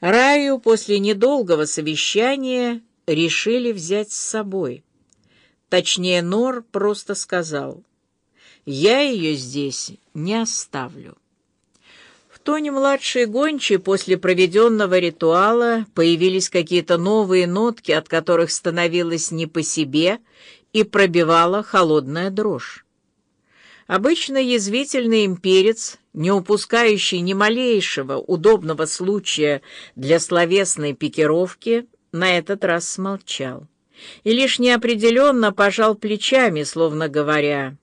Раю после недолгого совещания решили взять с собой. Точнее, Нор просто сказал, «Я ее здесь не оставлю». В тоне младшей гончей после проведенного ритуала появились какие-то новые нотки, от которых становилось не по себе и пробивала холодная дрожь. Обычно язвительный имперец, не упускающий ни малейшего удобного случая для словесной пикировки, на этот раз смолчал и лишь неопределенно пожал плечами, словно говоря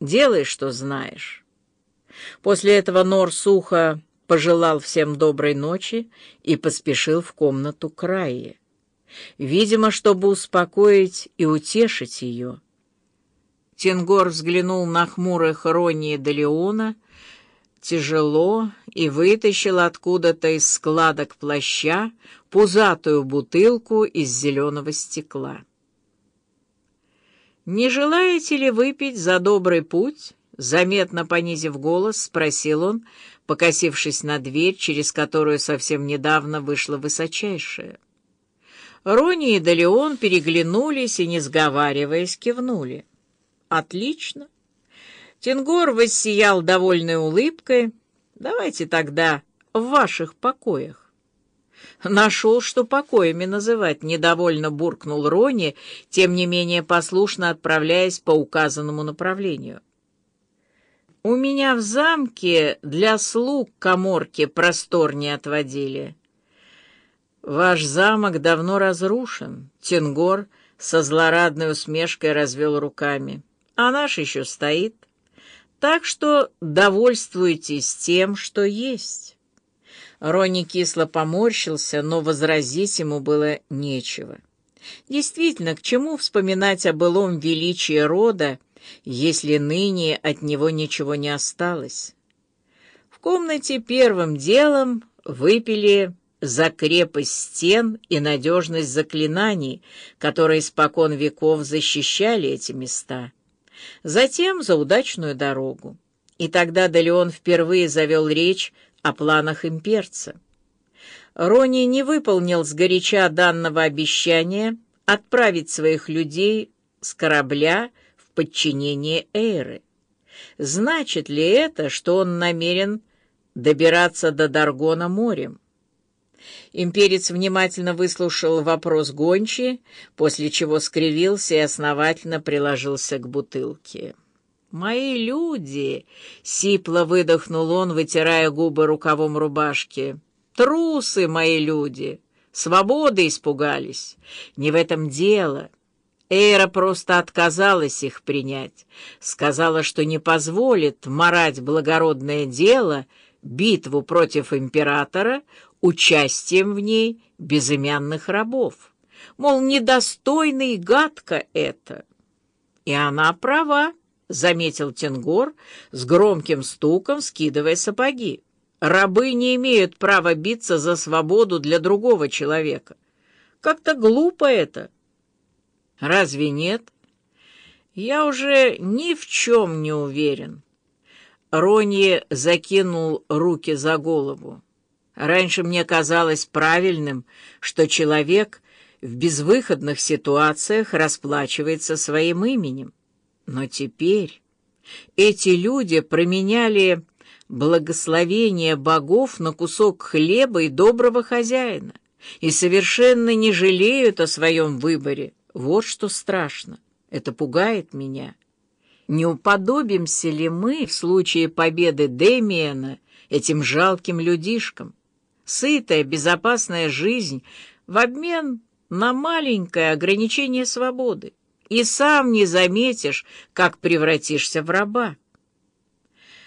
«делай, что знаешь». После этого Нор сухо пожелал всем доброй ночи и поспешил в комнату Краи, видимо, чтобы успокоить и утешить ее. Тенгор взглянул на хмурых Ронни де Леона, тяжело и вытащил откуда-то из складок плаща пузатую бутылку из зеленого стекла. «Не желаете ли выпить за добрый путь?» Заметно понизив голос, спросил он, покосившись на дверь, через которую совсем недавно вышла высочайшая. Рони и Далеон переглянулись и, не сговариваясь, кивнули. Отлично. Тенгор воссиял довольной улыбкой. Давайте тогда в ваших покоях. Нашел, что покоями называть, недовольно буркнул Рони, тем не менее послушно отправляясь по указанному направлению. У меня в замке для слуг коморки просторнее отводили. Ваш замок давно разрушен. Тенгор со злорадной усмешкой развел руками а наш еще стоит. Так что довольствуйтесь тем, что есть». Ронни кисло поморщился, но возразить ему было нечего. Действительно, к чему вспоминать о былом величии рода, если ныне от него ничего не осталось? В комнате первым делом выпили за крепость стен и надежность заклинаний, которые спокон веков защищали эти места затем за удачную дорогу. И тогда Делеон впервые завел речь о планах имперца. Рони не выполнил сгоряча данного обещания отправить своих людей с корабля в подчинение Эйры. Значит ли это, что он намерен добираться до Даргона морем? Имперец внимательно выслушал вопрос гончи, после чего скривился и основательно приложился к бутылке. «Мои люди!» — сипло выдохнул он, вытирая губы рукавом рубашки. «Трусы, мои люди! Свободы испугались! Не в этом дело!» Эйра просто отказалась их принять. Сказала, что не позволит марать благородное дело, битву против императора, участием в ней безымянных рабов. Мол, недостойно и гадко это. И она права, — заметил Тенгор с громким стуком, скидывая сапоги. Рабы не имеют права биться за свободу для другого человека. Как-то глупо это. Разве нет? Я уже ни в чем не уверен. Ронни закинул руки за голову. Раньше мне казалось правильным, что человек в безвыходных ситуациях расплачивается своим именем. Но теперь эти люди променяли благословение богов на кусок хлеба и доброго хозяина и совершенно не жалеют о своем выборе. Вот что страшно. Это пугает меня. Не уподобимся ли мы в случае победы Демиена этим жалким людишкам? Сытая, безопасная жизнь в обмен на маленькое ограничение свободы. И сам не заметишь, как превратишься в раба.